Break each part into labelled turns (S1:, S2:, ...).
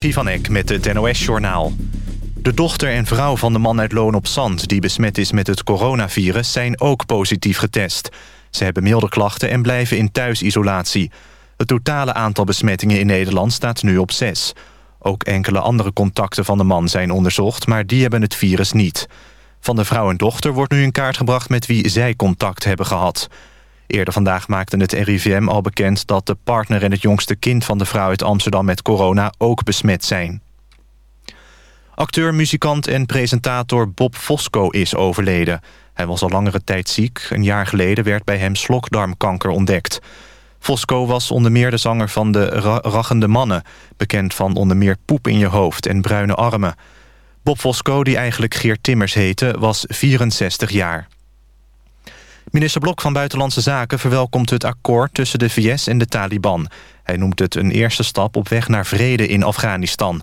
S1: van Eck met het NOS-journaal. De dochter en vrouw van de man uit Loon op Zand... die besmet is met het coronavirus, zijn ook positief getest. Ze hebben milde klachten en blijven in thuisisolatie. Het totale aantal besmettingen in Nederland staat nu op zes. Ook enkele andere contacten van de man zijn onderzocht... maar die hebben het virus niet. Van de vrouw en dochter wordt nu in kaart gebracht... met wie zij contact hebben gehad... Eerder vandaag maakte het RIVM al bekend dat de partner en het jongste kind van de vrouw uit Amsterdam met corona ook besmet zijn. Acteur, muzikant en presentator Bob Fosco is overleden. Hij was al langere tijd ziek. Een jaar geleden werd bij hem slokdarmkanker ontdekt. Fosco was onder meer de zanger van de Rachende Mannen... bekend van onder meer Poep in je hoofd en Bruine Armen. Bob Fosco, die eigenlijk Geert Timmers heette, was 64 jaar. Minister Blok van Buitenlandse Zaken verwelkomt het akkoord tussen de VS en de Taliban. Hij noemt het een eerste stap op weg naar vrede in Afghanistan.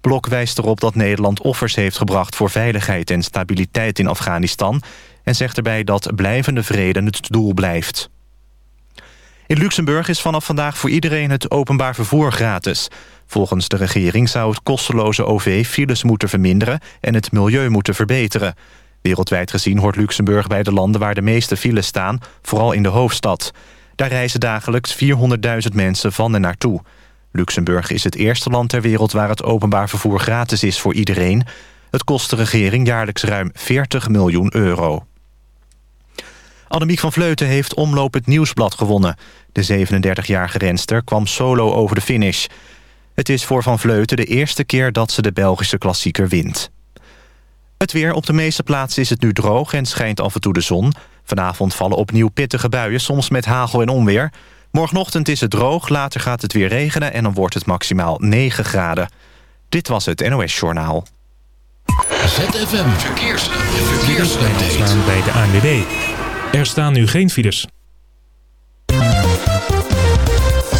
S1: Blok wijst erop dat Nederland offers heeft gebracht voor veiligheid en stabiliteit in Afghanistan... en zegt erbij dat blijvende vrede het doel blijft. In Luxemburg is vanaf vandaag voor iedereen het openbaar vervoer gratis. Volgens de regering zou het kosteloze OV files moeten verminderen... en het milieu moeten verbeteren. Wereldwijd gezien hoort Luxemburg bij de landen waar de meeste files staan, vooral in de hoofdstad. Daar reizen dagelijks 400.000 mensen van en naartoe. Luxemburg is het eerste land ter wereld waar het openbaar vervoer gratis is voor iedereen. Het kost de regering jaarlijks ruim 40 miljoen euro. Annemiek van Vleuten heeft Omloop het Nieuwsblad gewonnen. De 37-jarige renster kwam solo over de finish. Het is voor Van Vleuten de eerste keer dat ze de Belgische klassieker wint. Het weer op de meeste plaatsen is het nu droog en schijnt af en toe de zon. Vanavond vallen opnieuw pittige buien, soms met hagel en onweer. Morgenochtend is het droog, later gaat het weer regenen... en dan wordt het maximaal 9 graden. Dit was het NOS Journaal.
S2: ZFM Verkeers. Verkeers.
S3: bij de ANWB. Er staan nu geen files.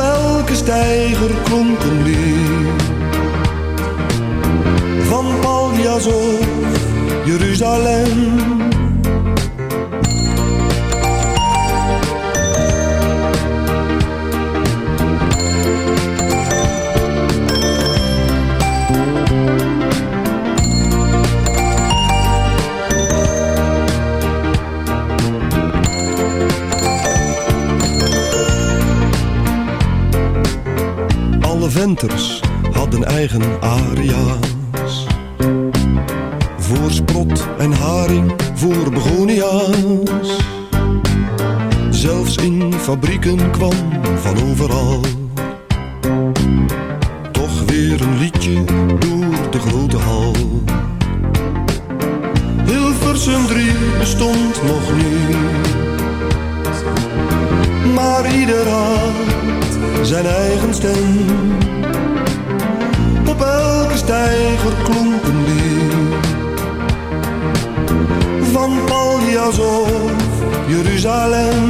S4: Welke stijger komt hem. Van Paljas of Jeruzalem hadden eigen aria's. Voor sprot en haring, voor begonia's. Zelfs in fabrieken kwam van overal. Toch weer een liedje door de grote hal. Hilversum 3 bestond nog niet. Jerusalem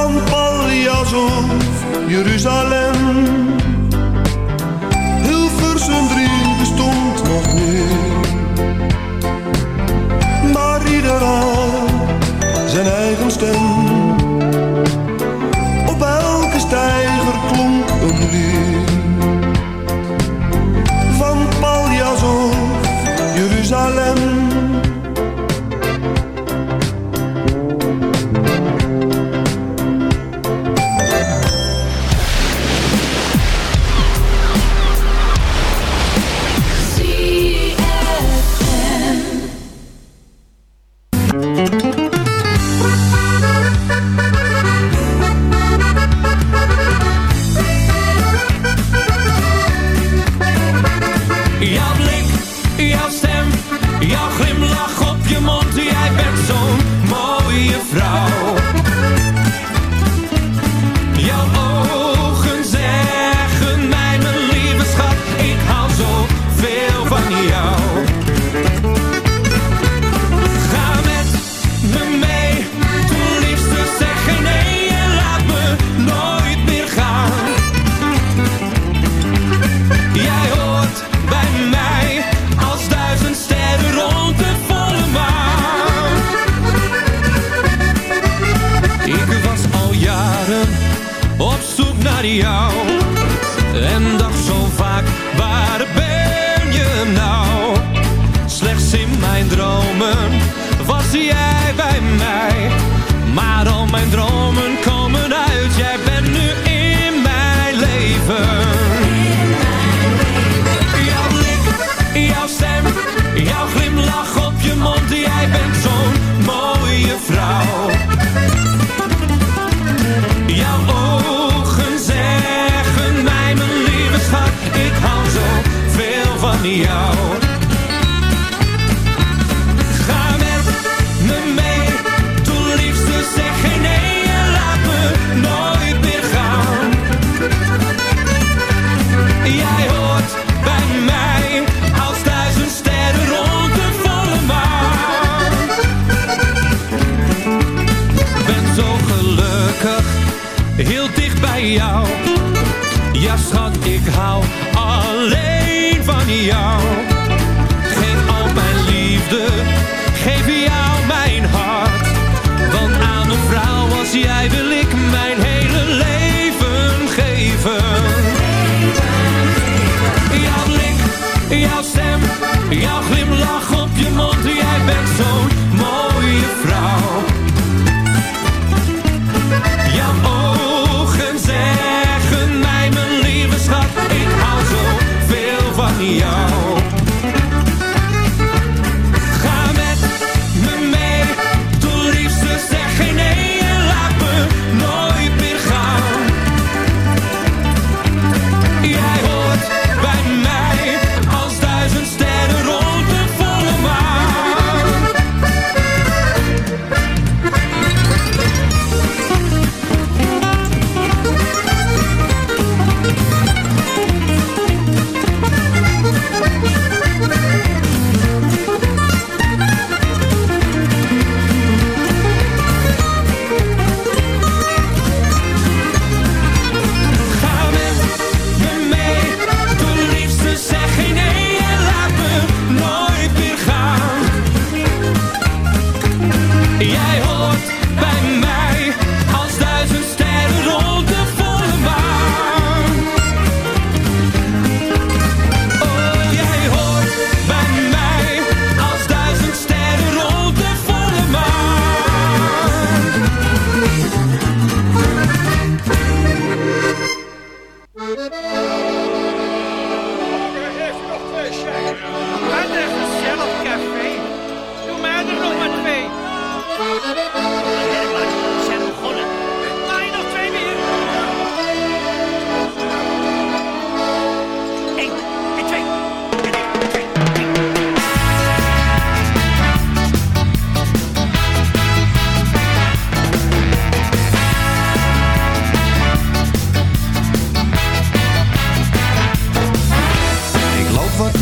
S5: van Jeruzalem of Jeruzalem. Hilversum 3 bestond nog niet, maar ieder
S6: had zijn eigen stem.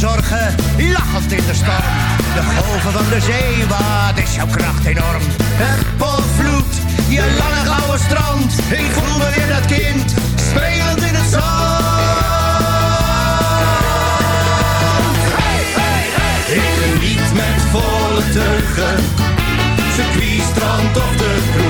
S6: zorgen, lachend in de storm. De golven van de zee, wat is jouw kracht enorm? Het potvloed, je lange gouden strand. Ik voel me weer dat kind, spelend in het zand. Hey, hey. Ik geniet met volle teuggen. circuit, strand of de kroeg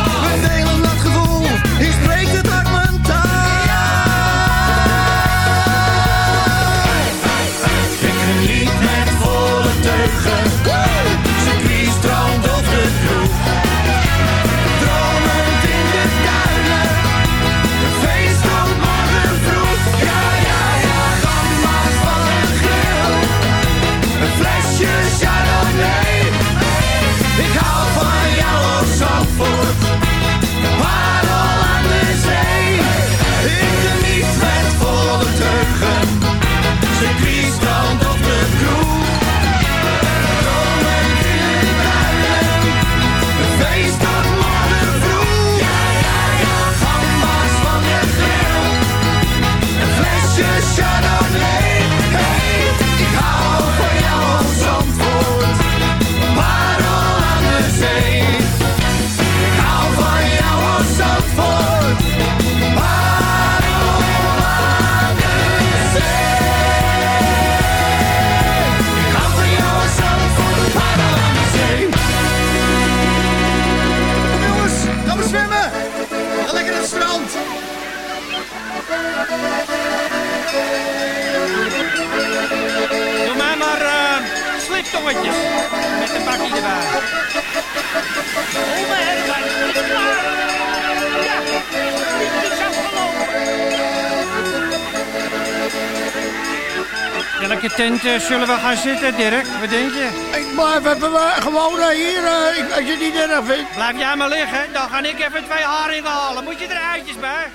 S5: zullen we gaan zitten, Dirk? Wat denk je?
S7: Ik blijf even eh, gewoon eh, hier, ik- als je het niet erg vindt.
S5: Blijf jij maar liggen, dan ga ik even twee haringen halen. Moet je er eitjes bij?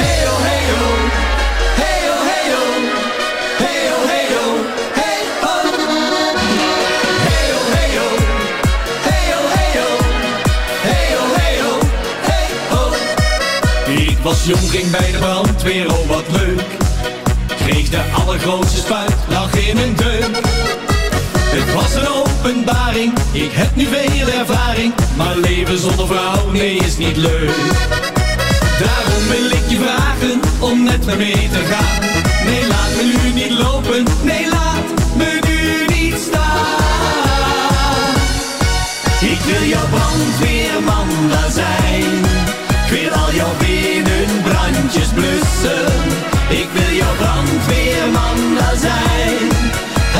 S6: Heyo, heyo. Heyo, heyo. Heyo, heyo. Hey, ho. Heyo, heyo. Heyo, heyo. Heyo, heyo. Hey, ho.
S4: Ik was jong, ging bij de brandweer, oh wat leuk. De allergrootste spuit, lag in een deuk. Het was een openbaring, ik heb nu veel ervaring. Maar leven zonder vrouw, nee, is niet leuk. Daarom wil ik je vragen om met me mee te gaan. Nee, laat me nu niet lopen, nee, laat me nu niet staan. Ik wil jouw brandweerman daar zijn. Ik wil al jouw binnenbrandjes blussen. Ik wil jouw brandweerman daar zijn.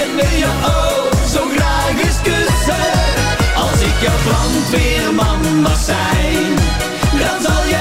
S4: En wil je ook zo graag eens kussen. Als ik jouw brandweerman mag zijn, dan zal je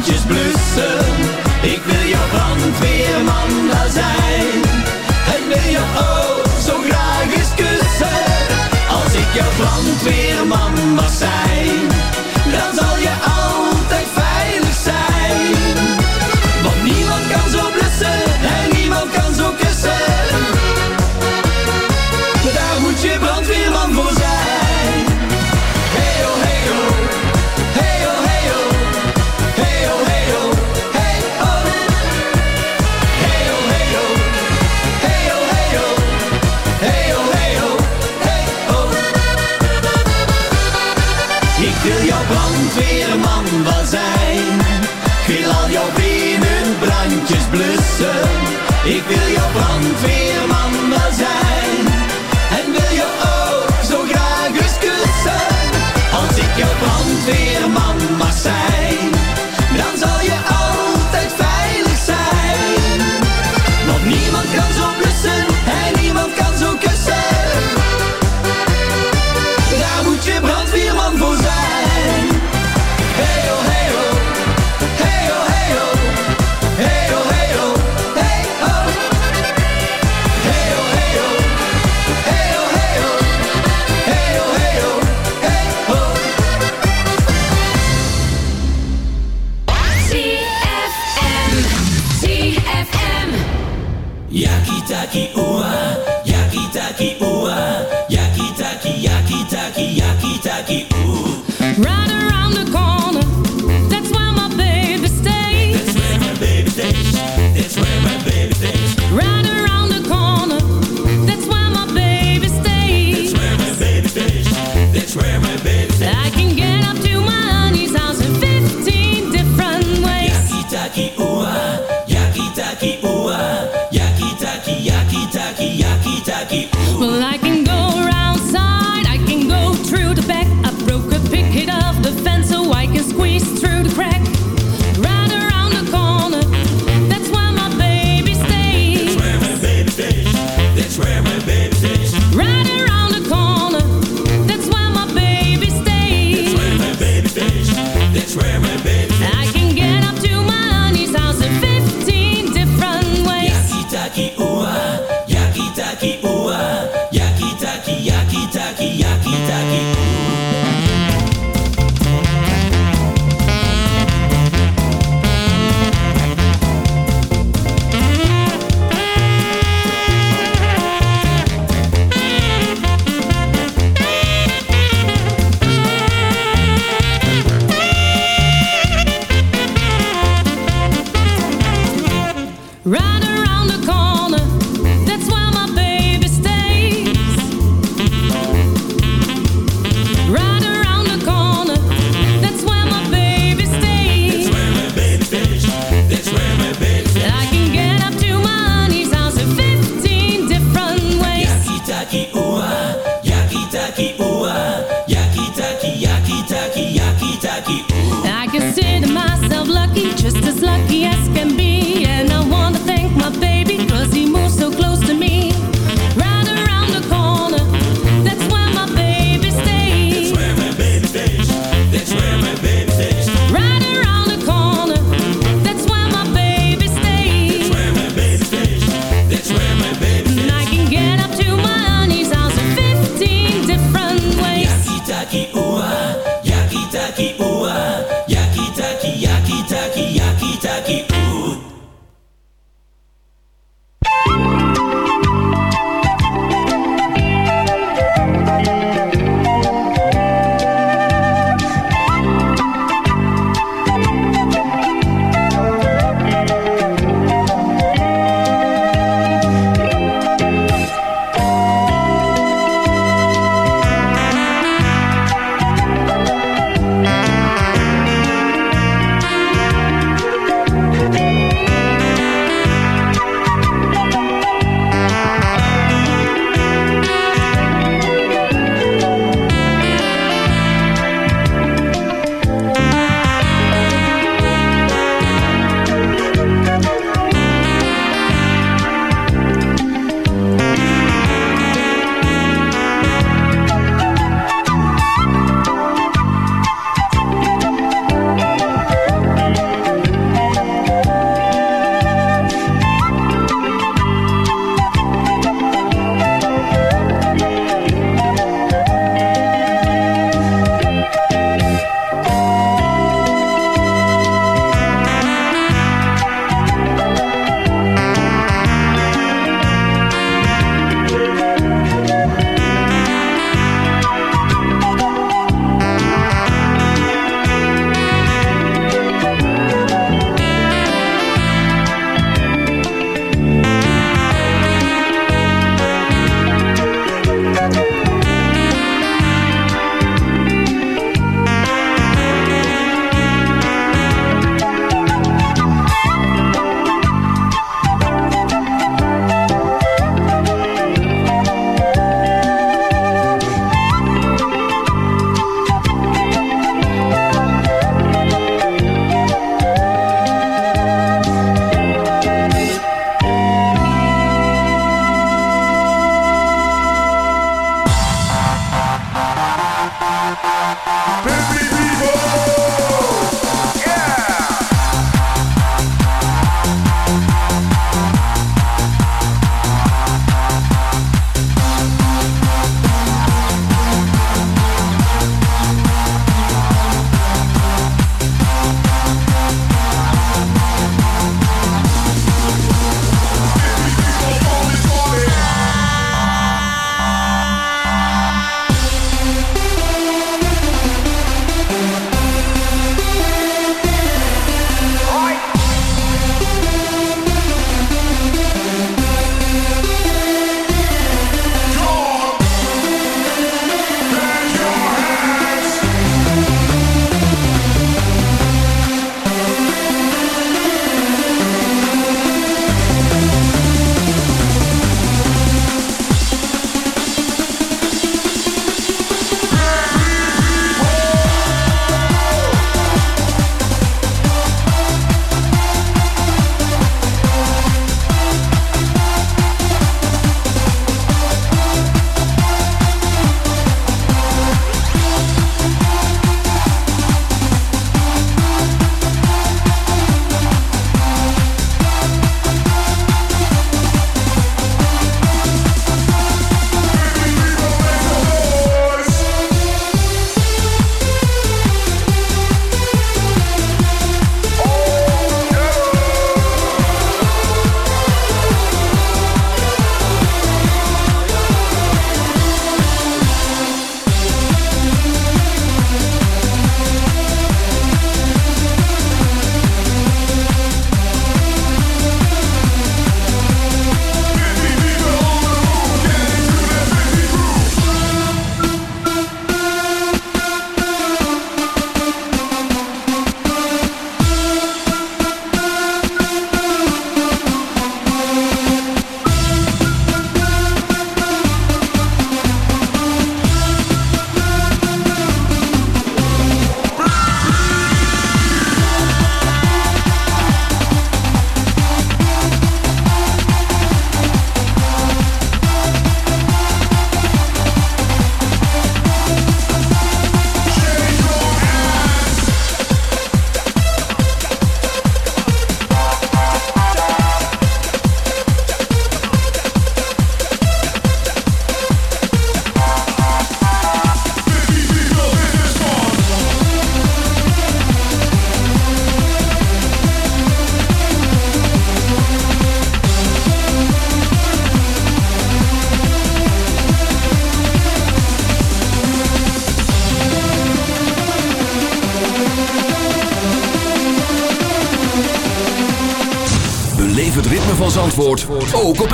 S4: binnenbrandjes blussen. Ik wil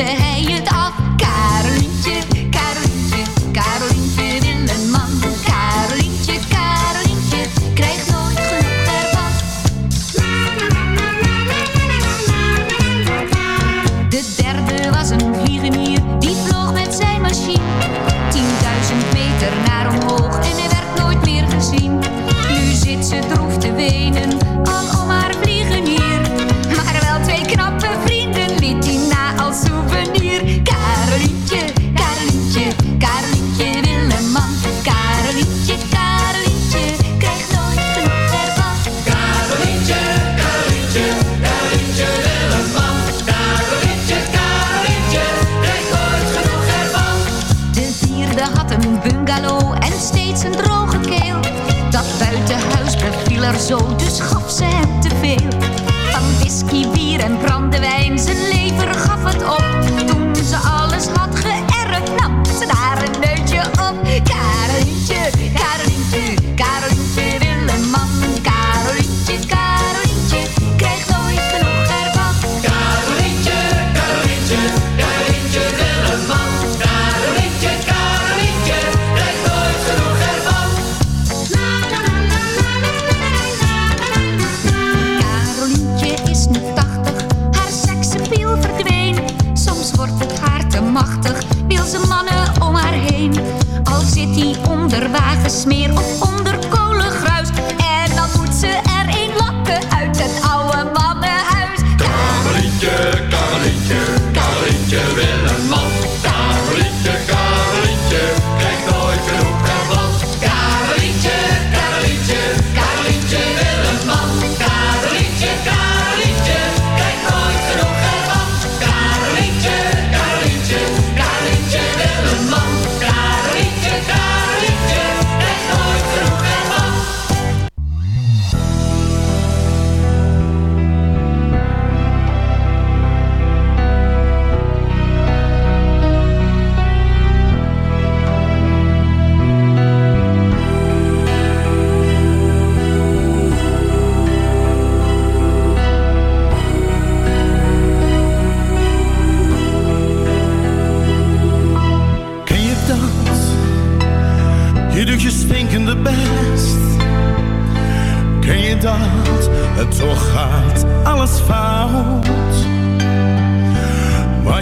S8: zo legde hij had een bungalow en steeds een droge keel. Dat buitenhuis beviel er zo, dus gaf ze hem te veel. Van whisky, bier en brandewijn, zijn lever gaf het op. Toen ze alles had geërfd, nam ze daar een neutje op. onder wagensmeer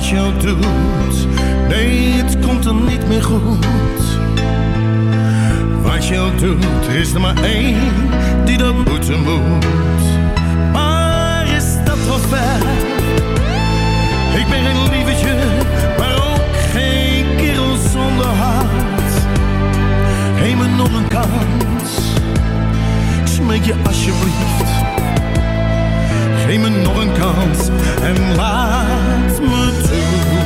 S9: Wat je doet, nee, het komt er niet meer goed. Wat je doet, is er maar één die dat moeten moet. Maar is dat wel ver? Ik ben geen lievertje, maar ook geen kerel zonder hart. Geef me nog een kans, ik smeek je alsjeblieft. Geef me nog een kans en laat me toe.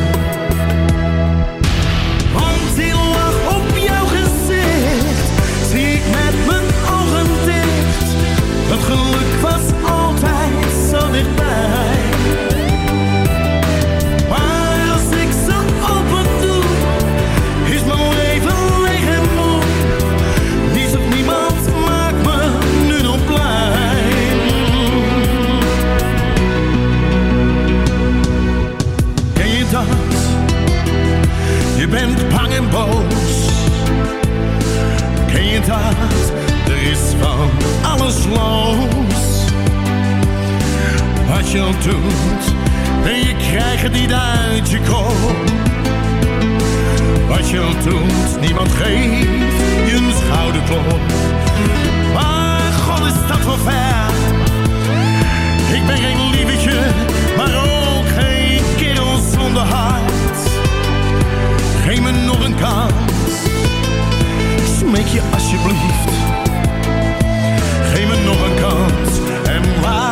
S9: Want lach op jouw gezicht zie ik met mijn ogen dicht. Het geluk Er is van alles los. Wat je doet, en je krijgt niet uit je kop. Wat je doet, niemand geeft je een schouderklop. Maar god is dat wel ver. Ik ben geen lievetje, maar ook geen kerel zonder hart. Geef me nog een kans smeek je alsjeblieft. Geef me nog een kans en waar.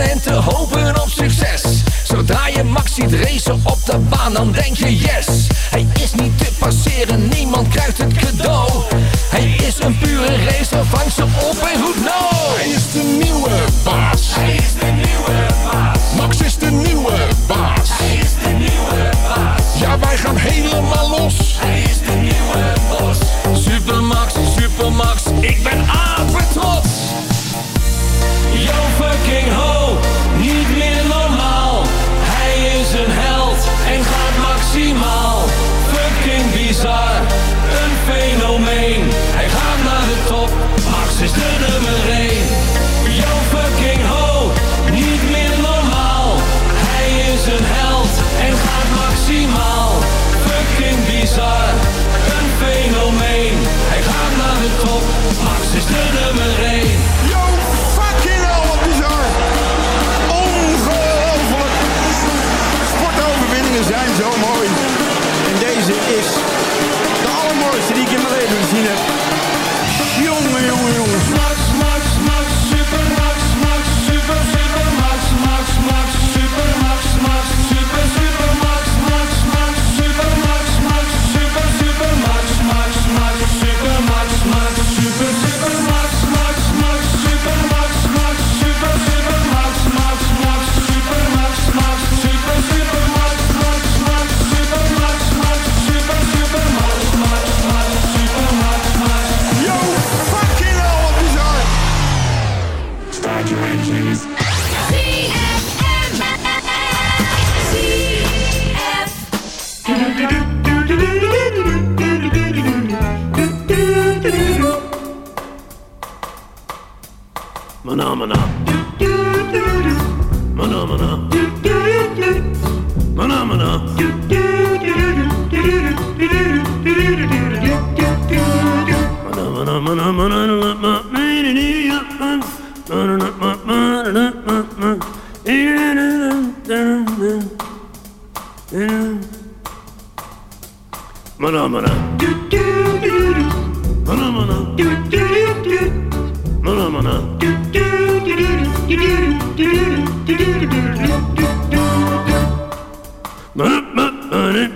S6: en
S7: te
S10: hopen op succes. Zodra je Max ziet racen op de baan dan denk je yes. Hij is niet te passeren, niemand krijgt het cadeau. Hij is een pure racer, vang ze op en
S6: roep
S10: nou.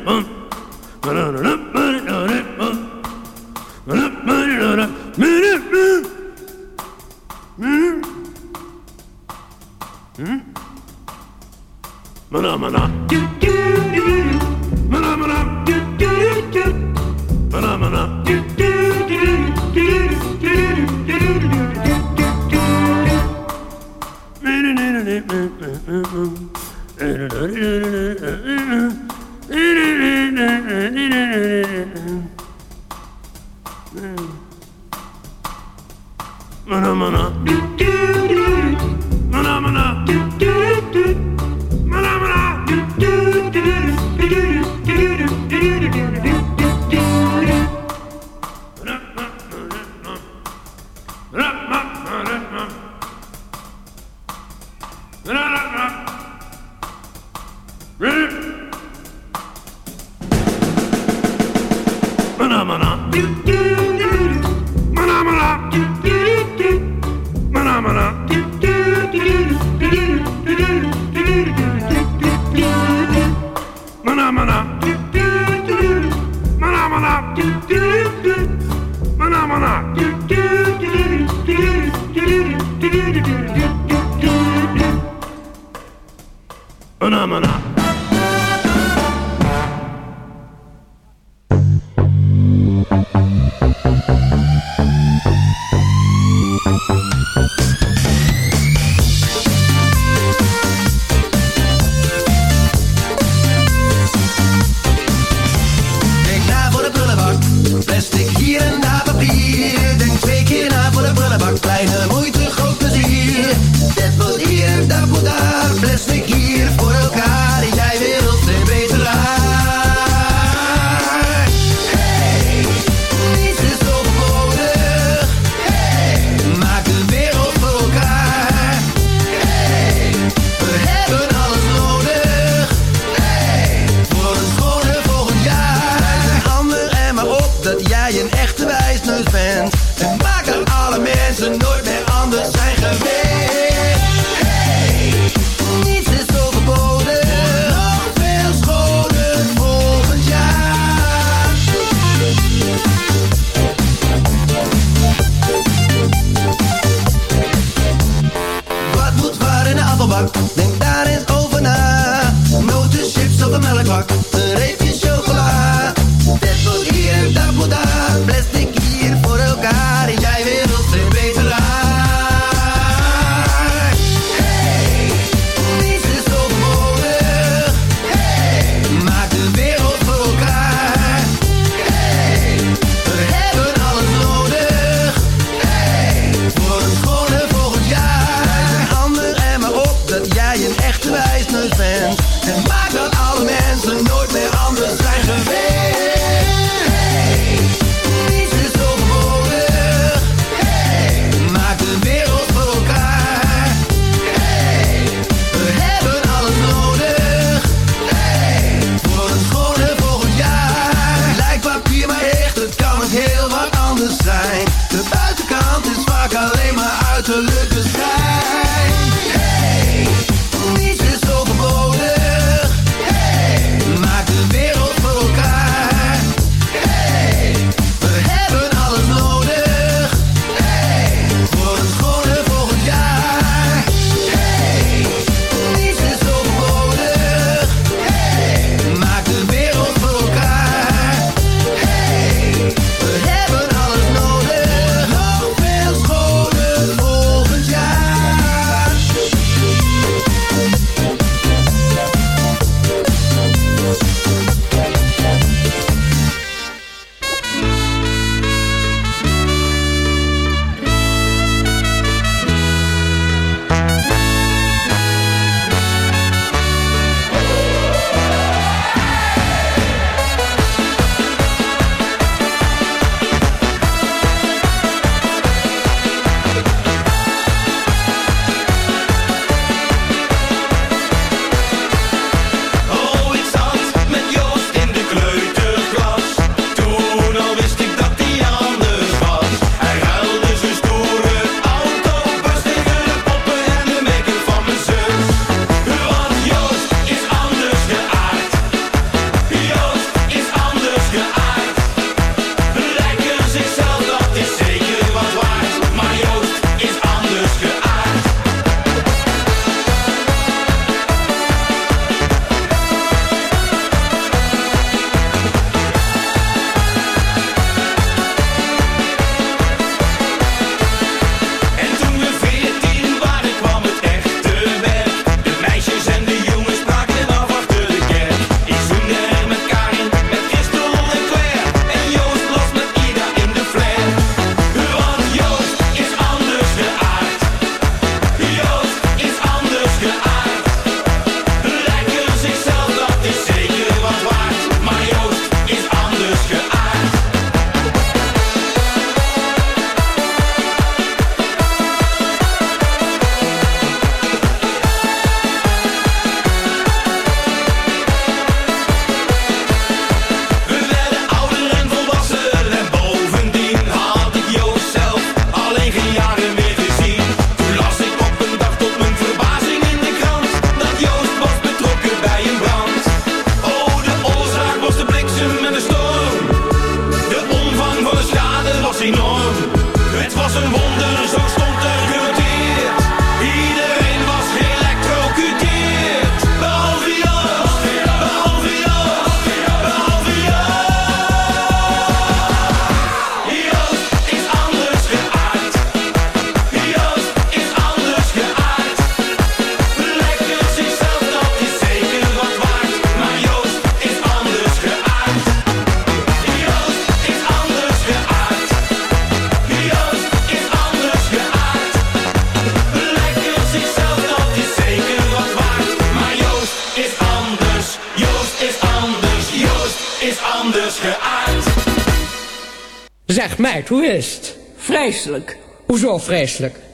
S10: Mm-hmm.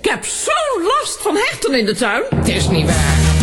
S10: Ik
S11: heb zo'n last van hechten in de tuin. Het is niet waar.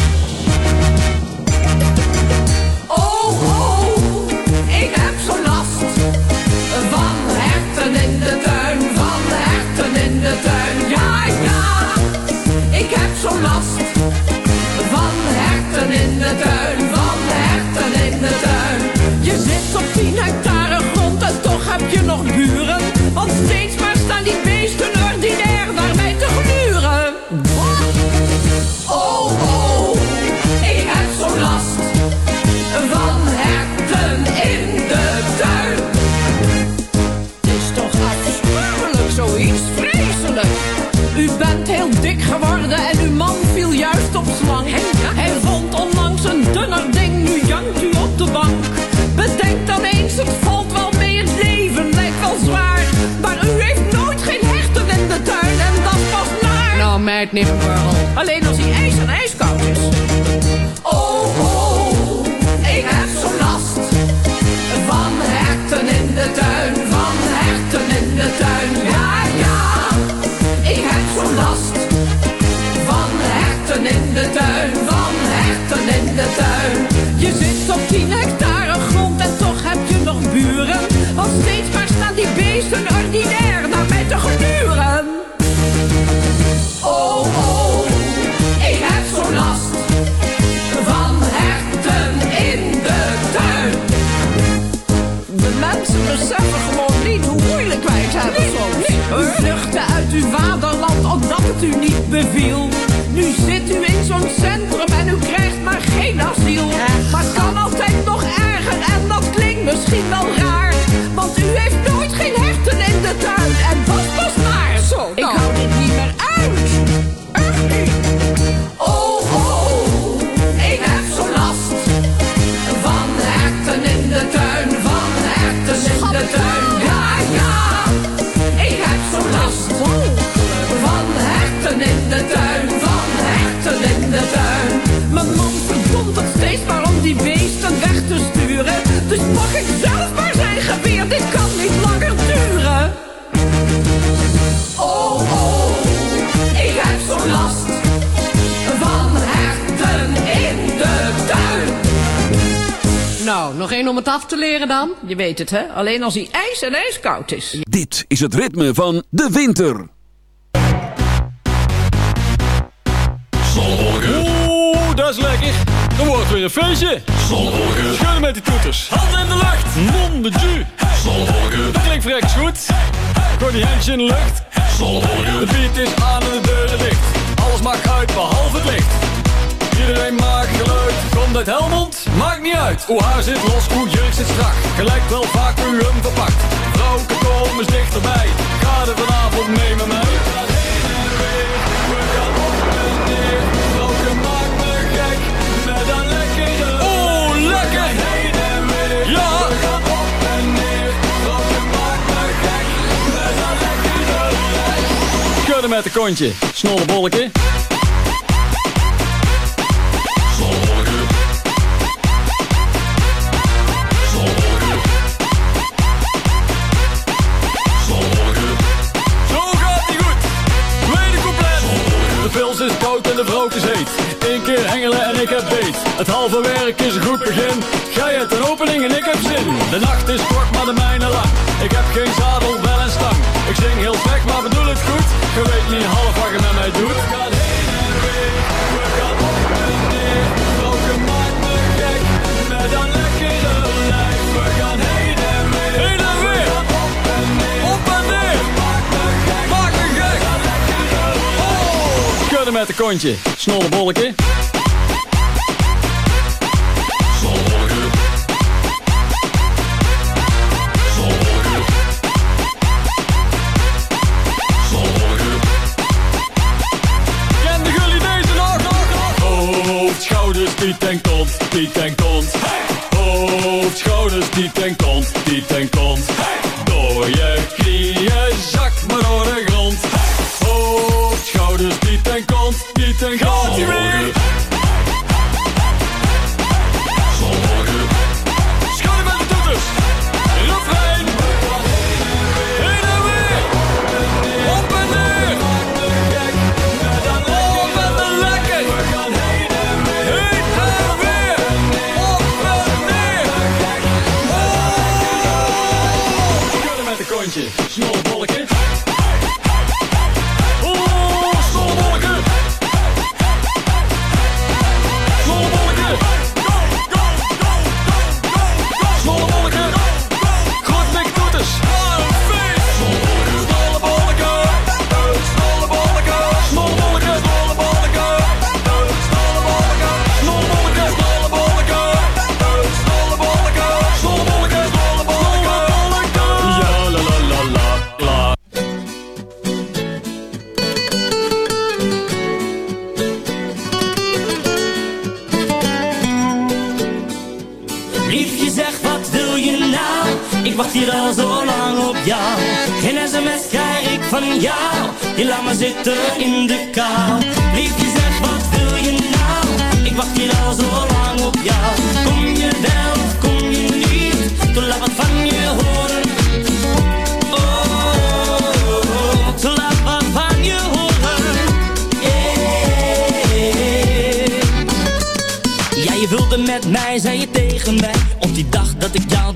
S11: af te leren dan? Je weet het, hè? Alleen als hij ijs en ijskoud is.
S2: Dit is het ritme van de winter. Zonnewolken.
S12: Oeh, dat is lekker. Dan wordt weer een feestje. Zonnewolken. Schudden met die toeters. Handen in de lucht. Mond de Dat klinkt vreks goed. Gooi die handjes in de lucht. De beat is aan en de deuren dicht. Alles maakt uit behalve het licht. Iedereen maakt Komt uit Helmond, maakt niet uit. Hoe haar zit los, goed, jurk zit strak. Gelijk wel vaak weer hem verpakt. Roken komen steeds erbij. er vanavond nemen me mee. Oh heen en weer, we gaan op en neer. Vrouwen maakt me gek met een oh, lekker. Oh lekker heen en weer, we gaan op en neer. Vrouwen maakt me gek met een lekker. Schudden met de kontje, snolle bolken. de. Eén keer hengelen en ik heb beet. Het halve werk is een goed begin. Gij hebt een opening en ik heb zin. De nacht is kort, maar de mijne lang. Ik heb geen zadel, wel en stang. Ik zing heel gek, maar bedoel ik goed. Je weet niet half wat je met mij doet. Met de kontje, snolle bolletje. Zorgen. Jullie deze dag nog? Hoofdschouders die ten kont, die ten kont. schouders, die.
S13: Wacht hier al zo lang op jou. Geen sms krijg ik van jou. Je laat me zitten in de kou. Liefje zeg wat wil je nou? Ik wacht hier al zo lang op jou. Kom je wel of kom je niet? Toen laat wat van je horen. Oh, met mij, zei je tegen mij Op die dag dat ik jou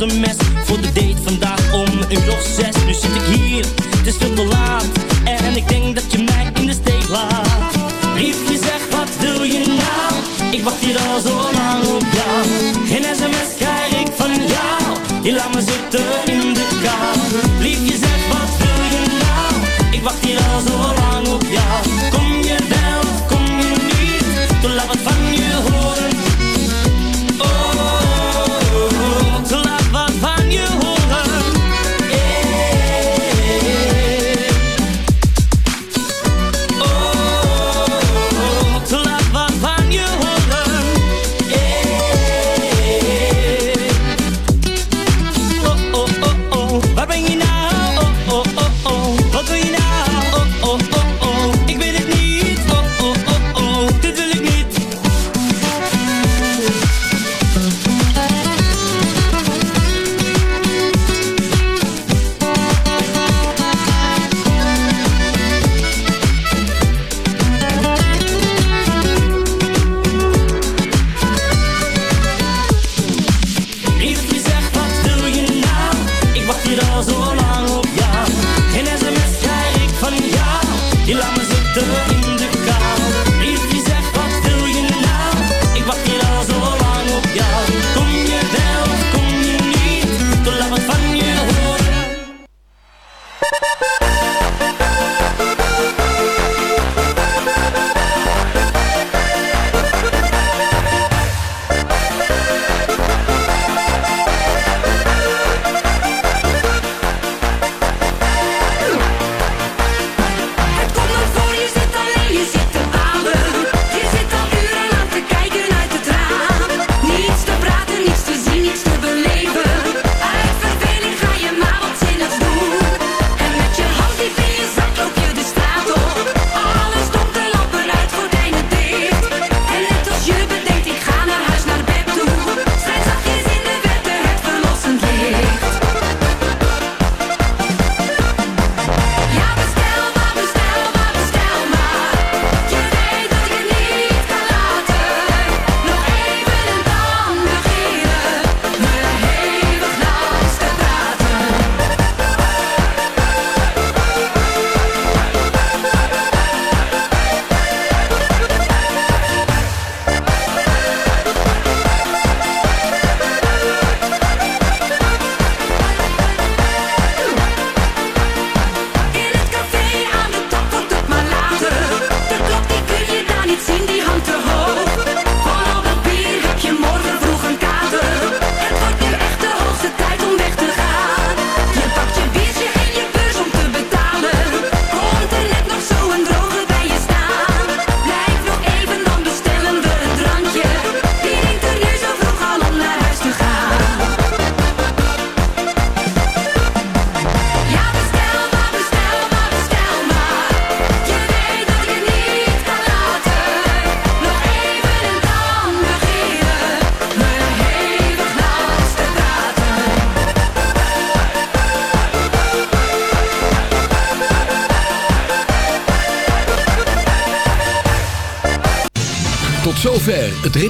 S13: Sms voor de date vandaag om een uur zes. Nu zit ik hier, het is veel te laat en ik denk dat je mij in de steek laat. Liefje zeg wat wil je nou? Ik wacht hier al zo lang op jou Geen sms krijg ik van jou Je laat me zitten in de kou Liefje zeg wat wil je nou? Ik wacht hier al zo lang op jou Kom